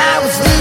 I was